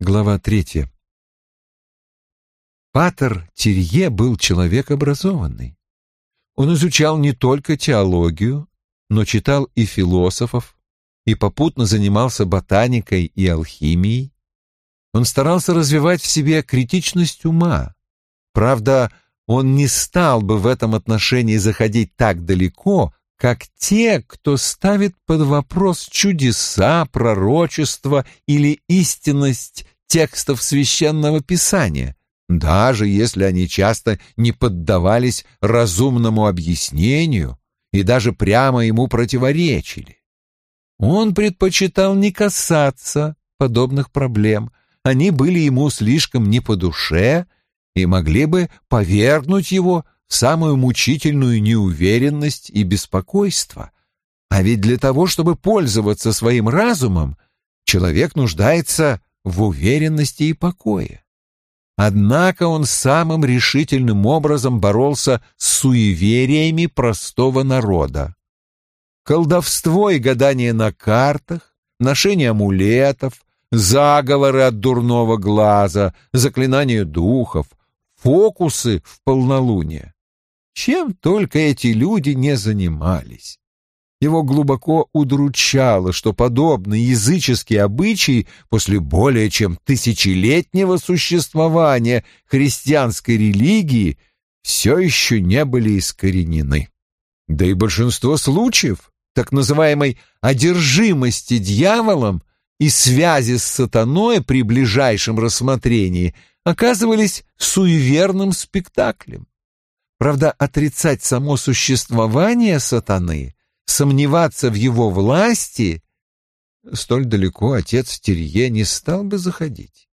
Глава третья. Патер Тирье был человек образованный. Он изучал не только теологию, но читал и философов, и попутно занимался ботаникой и алхимией. Он старался развивать в себе критичность ума. Правда, он не стал бы в этом отношении заходить так далеко, как те, кто ставит под вопрос чудеса, пророчества или истинность текстов священного писания, даже если они часто не поддавались разумному объяснению и даже прямо ему противоречили. Он предпочитал не касаться подобных проблем, они были ему слишком не по душе и могли бы повергнуть его самую мучительную неуверенность и беспокойство. А ведь для того, чтобы пользоваться своим разумом, человек нуждается в уверенности и покое. Однако он самым решительным образом боролся с суевериями простого народа. Колдовство и гадание на картах, ношение амулетов, заговоры от дурного глаза, заклинание духов, фокусы в полнолуние. Чем только эти люди не занимались. Его глубоко удручало, что подобные языческие обычаи после более чем тысячелетнего существования христианской религии все еще не были искоренены. Да и большинство случаев так называемой одержимости дьяволом и связи с сатаной при ближайшем рассмотрении оказывались суеверным спектаклем. Правда, отрицать само существование сатаны, сомневаться в его власти, столь далеко отец Терье не стал бы заходить.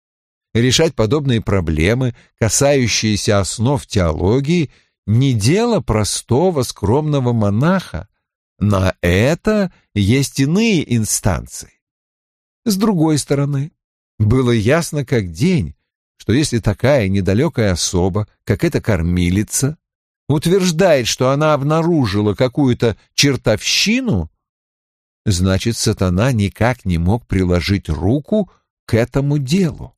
Решать подобные проблемы, касающиеся основ теологии, не дело простого скромного монаха. На это есть иные инстанции. С другой стороны, было ясно как день, что если такая недалекая особа, как эта кормилица, утверждает, что она обнаружила какую-то чертовщину, значит, сатана никак не мог приложить руку к этому делу.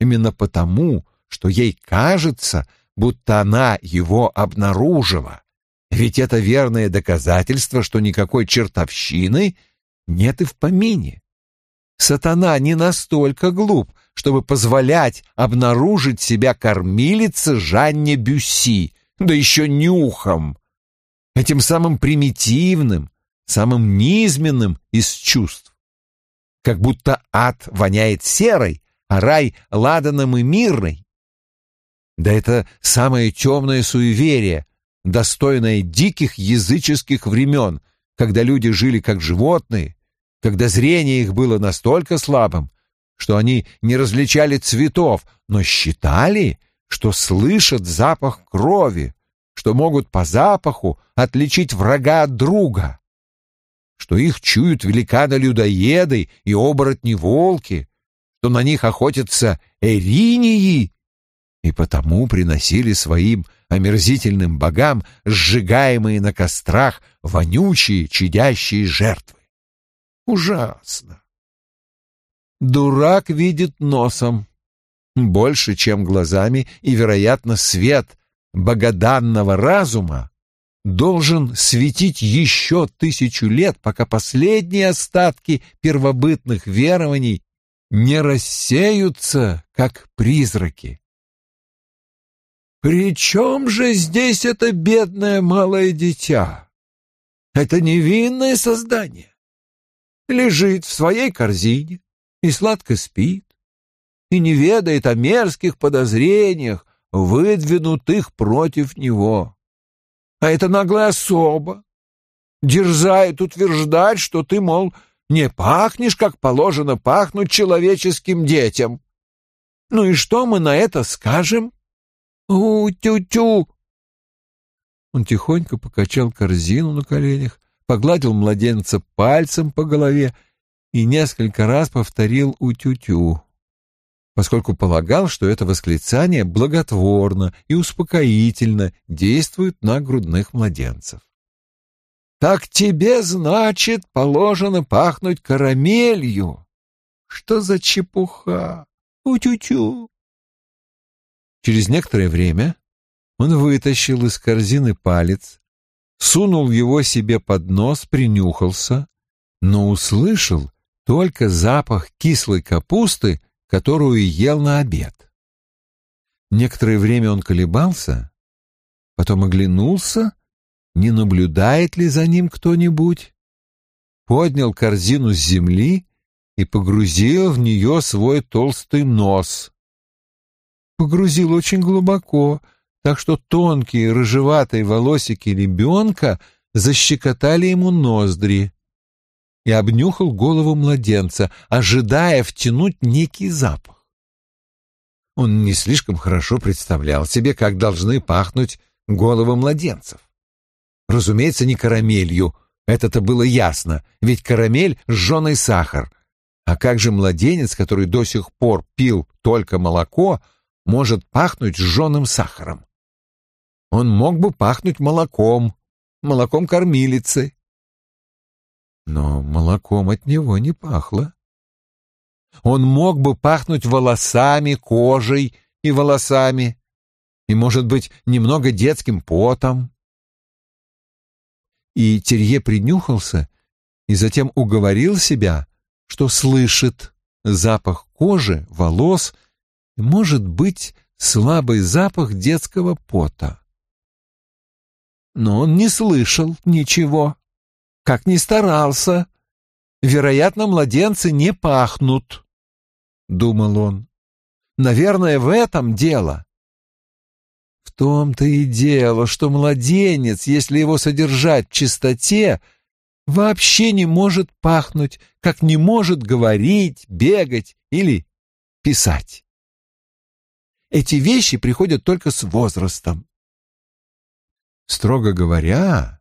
Именно потому, что ей кажется, будто она его обнаружила. Ведь это верное доказательство, что никакой чертовщины нет и в помине. Сатана не настолько глуп, чтобы позволять обнаружить себя кормилице Жанне Бюсси, да еще нюхом, этим самым примитивным, самым низменным из чувств. Как будто ад воняет серой, а рай — ладаном и мирной. Да это самое темное суеверие, достойное диких языческих времен, когда люди жили как животные, когда зрение их было настолько слабым, что они не различали цветов, но считали, что слышат запах крови, что могут по запаху отличить врага от друга, что их чуют великаны-людоеды и оборотни-волки, что на них охотятся эринии, и потому приносили своим омерзительным богам сжигаемые на кострах вонючие, чадящие жертвы. Ужасно. Дурак видит носом, больше, чем глазами, и, вероятно, свет богоданного разума должен светить еще тысячу лет, пока последние остатки первобытных верований не рассеются, как призраки. «При чем же здесь это бедное малое дитя? Это невинное создание. Лежит в своей корзине и сладко спит и не ведает о мерзких подозрениях, выдвинутых против него. А это наглая особа дерзает утверждать, что ты, мол, не пахнешь, как положено пахнуть человеческим детям. Ну и что мы на это скажем? У-тю-тю! Он тихонько покачал корзину на коленях, погладил младенца пальцем по голове и несколько раз повторил «у-тю-тю» поскольку полагал, что это восклицание благотворно и успокоительно действует на грудных младенцев. «Так тебе, значит, положено пахнуть карамелью? Что за чепуха? «У-тю-тю!» Через некоторое время он вытащил из корзины палец, сунул его себе под нос, принюхался, но услышал только запах кислой капусты, которую ел на обед. Некоторое время он колебался, потом оглянулся, не наблюдает ли за ним кто-нибудь, поднял корзину с земли и погрузил в нее свой толстый нос. Погрузил очень глубоко, так что тонкие рыжеватые волосики ребенка защекотали ему ноздри и обнюхал голову младенца, ожидая втянуть некий запах. Он не слишком хорошо представлял себе, как должны пахнуть головы младенцев. Разумеется, не карамелью, это-то было ясно, ведь карамель — жженый сахар. А как же младенец, который до сих пор пил только молоко, может пахнуть жженым сахаром? Он мог бы пахнуть молоком, молоком кормилицы, но молоком от него не пахло. Он мог бы пахнуть волосами, кожей и волосами, и, может быть, немного детским потом. И Терье принюхался и затем уговорил себя, что слышит запах кожи, волос и, может быть, слабый запах детского пота. Но он не слышал ничего как ни старался. Вероятно, младенцы не пахнут, — думал он. Наверное, в этом дело. В том-то и дело, что младенец, если его содержать в чистоте, вообще не может пахнуть, как не может говорить, бегать или писать. Эти вещи приходят только с возрастом. Строго говоря,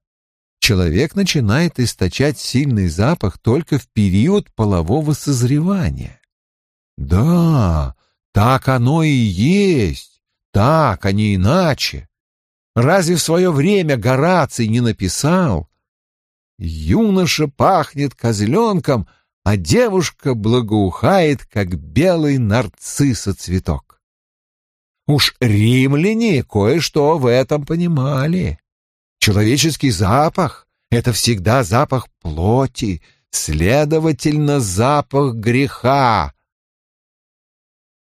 человек начинает источать сильный запах только в период полового созревания. Да, так оно и есть, так, а не иначе. Разве в свое время Гораций не написал «Юноша пахнет козленком, а девушка благоухает, как белый нарциссоцветок»? Уж римляне кое-что в этом понимали. Человеческий запах — это всегда запах плоти, следовательно, запах греха.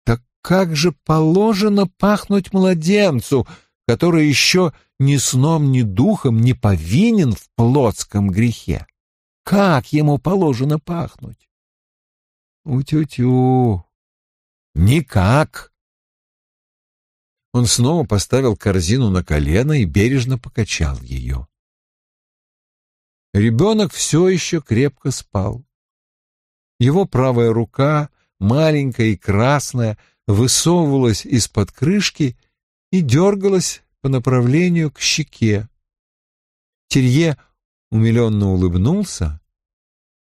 Так как же положено пахнуть младенцу, который еще ни сном, ни духом не повинен в плотском грехе? Как ему положено пахнуть? У-тю-тю. Никак. Он снова поставил корзину на колено и бережно покачал ее. Ребенок все еще крепко спал. Его правая рука, маленькая и красная, высовывалась из-под крышки и дергалась по направлению к щеке. Терье умиленно улыбнулся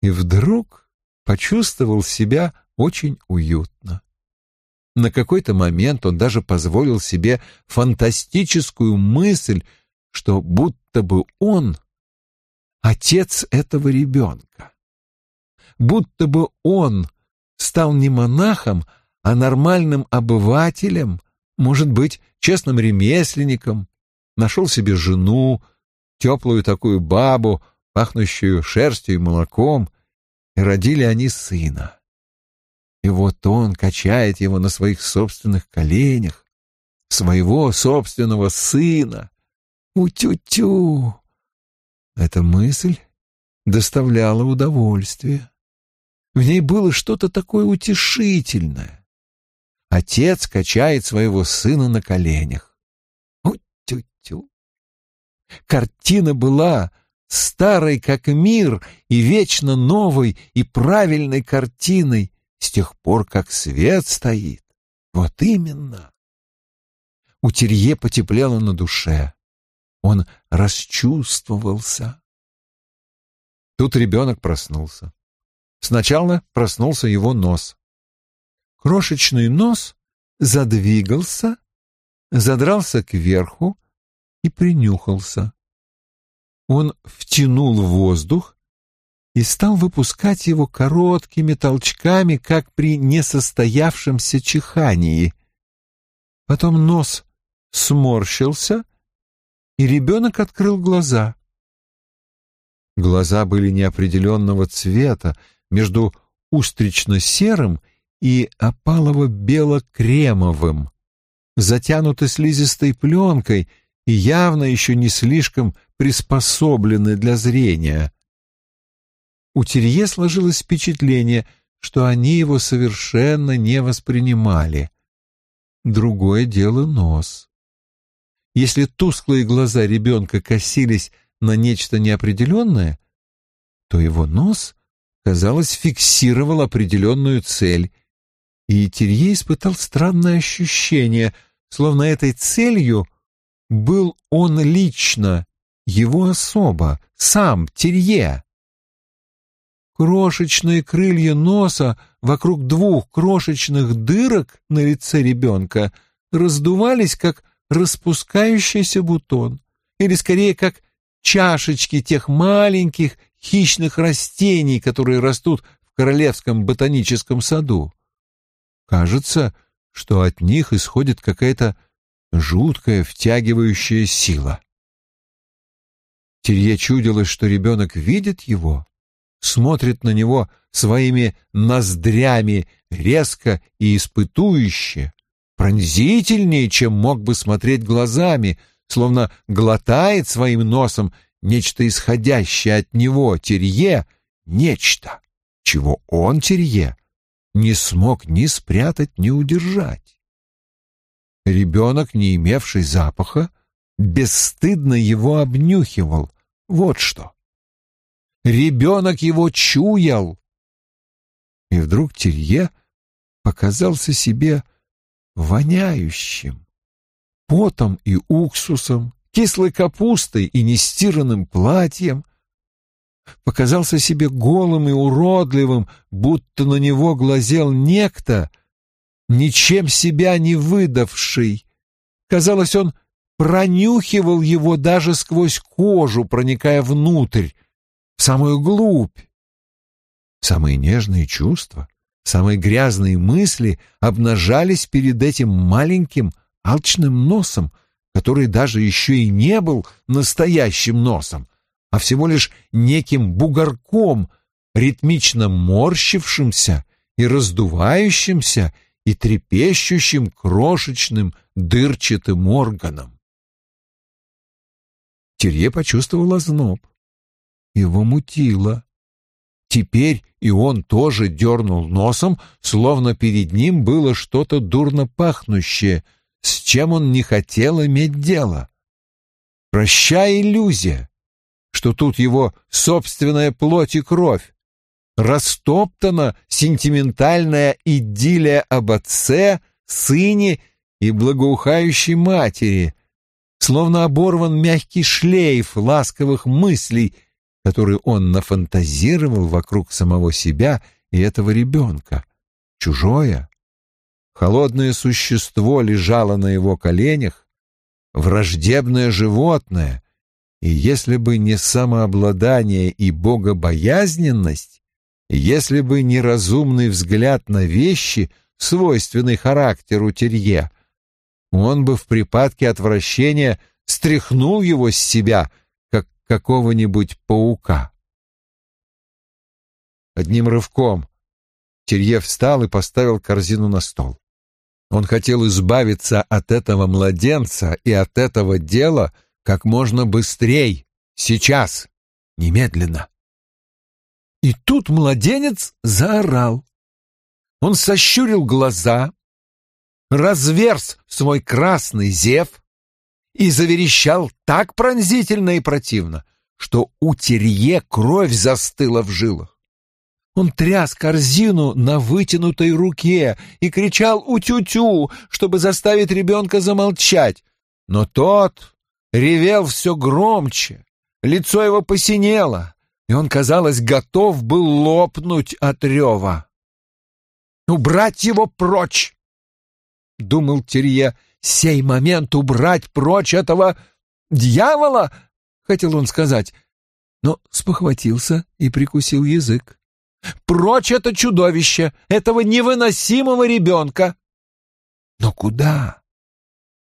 и вдруг почувствовал себя очень уютно. На какой-то момент он даже позволил себе фантастическую мысль, что будто бы он отец этого ребенка. Будто бы он стал не монахом, а нормальным обывателем, может быть, честным ремесленником, нашел себе жену, теплую такую бабу, пахнущую шерстью и молоком, и родили они сына. И вот он качает его на своих собственных коленях, своего собственного сына. У-тю-тю! Эта мысль доставляла удовольствие. В ней было что-то такое утешительное. Отец качает своего сына на коленях. У-тю-тю! Картина была старой, как мир, и вечно новой и правильной картиной, с тех пор, как свет стоит. Вот именно. У Терье потеплело на душе. Он расчувствовался. Тут ребенок проснулся. Сначала проснулся его нос. Крошечный нос задвигался, задрался кверху и принюхался. Он втянул воздух и стал выпускать его короткими толчками, как при несостоявшемся чихании. Потом нос сморщился, и ребенок открыл глаза. Глаза были неопределенного цвета, между устрично-серым и опалово-бело-кремовым, затянуты слизистой пленкой и явно еще не слишком приспособлены для зрения. У Терье сложилось впечатление, что они его совершенно не воспринимали. Другое дело нос. Если тусклые глаза ребенка косились на нечто неопределенное, то его нос, казалось, фиксировал определенную цель, и Терье испытал странное ощущение, словно этой целью был он лично, его особо, сам Терье. Крошечные крылья носа вокруг двух крошечных дырок на лице ребенка раздувались, как распускающийся бутон, или скорее как чашечки тех маленьких хищных растений, которые растут в Королевском ботаническом саду. Кажется, что от них исходит какая-то жуткая втягивающая сила. Терье чудилось, что ребенок видит его, смотрит на него своими ноздрями резко и испытующе, пронзительнее, чем мог бы смотреть глазами, словно глотает своим носом нечто исходящее от него, Терье, нечто, чего он, Терье, не смог ни спрятать, ни удержать. Ребенок, не имевший запаха, бесстыдно его обнюхивал. Вот что. Ребенок его чуял. И вдруг Терье показался себе воняющим, потом и уксусом, кислой капустой и нестиранным платьем, показался себе голым и уродливым, будто на него глазел некто, ничем себя не выдавший. Казалось, он пронюхивал его даже сквозь кожу, проникая внутрь, в самую глубь. Самые нежные чувства, самые грязные мысли обнажались перед этим маленьким алчным носом, который даже еще и не был настоящим носом, а всего лишь неким бугорком, ритмично морщившимся и раздувающимся и трепещущим крошечным дырчатым органом. Терье почувствовал озноб. Его мутило. Теперь и он тоже дернул носом, словно перед ним было что-то дурно пахнущее, с чем он не хотел иметь дело. Прощай иллюзия, что тут его собственная плоть и кровь. Растоптана сентиментальная идиллия об отце, сыне и благоухающей матери, словно оборван мягкий шлейф ласковых мыслей — который он нафантазировал вокруг самого себя и этого ребенка. Чужое, холодное существо лежало на его коленях, враждебное животное, и если бы не самообладание и богобоязненность, если бы не разумный взгляд на вещи, свойственный характеру Терье, он бы в припадке отвращения стряхнул его с себя — какого-нибудь паука. Одним рывком Терье встал и поставил корзину на стол. Он хотел избавиться от этого младенца и от этого дела как можно быстрее, сейчас, немедленно. И тут младенец заорал. Он сощурил глаза, разверз свой красный зев, и заверещал так пронзительно и противно, что у Терье кровь застыла в жилах. Он тряс корзину на вытянутой руке и кричал «У-тю-тю!», чтобы заставить ребенка замолчать. Но тот ревел все громче, лицо его посинело, и он, казалось, готов был лопнуть от рева. «Убрать его прочь!» — думал Терье сей момент убрать прочь этого дьявола, хотел он сказать, но спохватился и прикусил язык. «Прочь это чудовище! Этого невыносимого ребенка!» Но куда?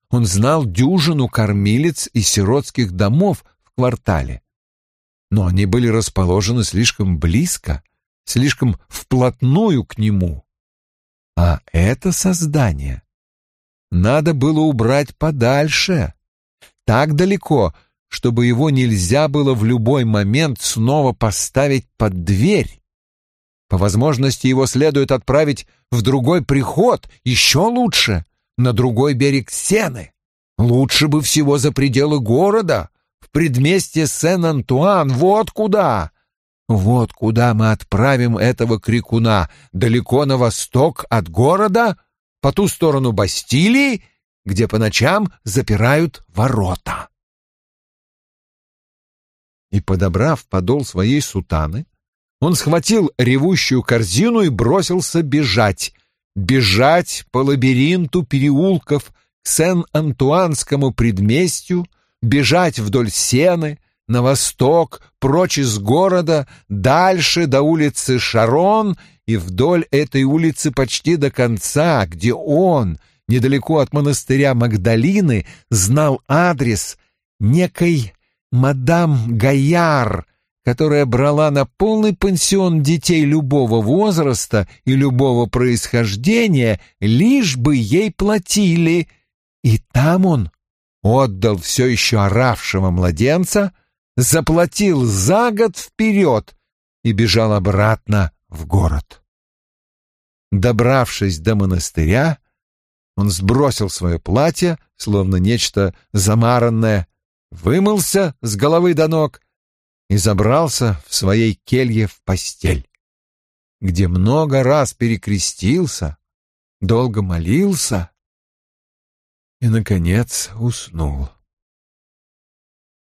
Он знал дюжину кормилец и сиротских домов в квартале, но они были расположены слишком близко, слишком вплотную к нему. А это создание надо было убрать подальше, так далеко, чтобы его нельзя было в любой момент снова поставить под дверь. По возможности его следует отправить в другой приход, еще лучше, на другой берег Сены. Лучше бы всего за пределы города, в предместье Сен-Антуан, вот куда. Вот куда мы отправим этого крикуна, далеко на восток от города, по ту сторону Бастилии, где по ночам запирают ворота. И, подобрав подол своей сутаны, он схватил ревущую корзину и бросился бежать. Бежать по лабиринту переулков к Сен-Антуанскому предместью, бежать вдоль сены, на восток, прочь из города, дальше до улицы Шарон и вдоль этой улицы почти до конца, где он, недалеко от монастыря Магдалины, знал адрес некой мадам Гаяр, которая брала на полный пансион детей любого возраста и любого происхождения, лишь бы ей платили. И там он отдал все еще оравшего младенца, заплатил за год вперед и бежал обратно в город. Добравшись до монастыря, он сбросил свое платье, словно нечто замаранное, вымылся с головы до ног и забрался в своей келье в постель, где много раз перекрестился, долго молился и, наконец, уснул.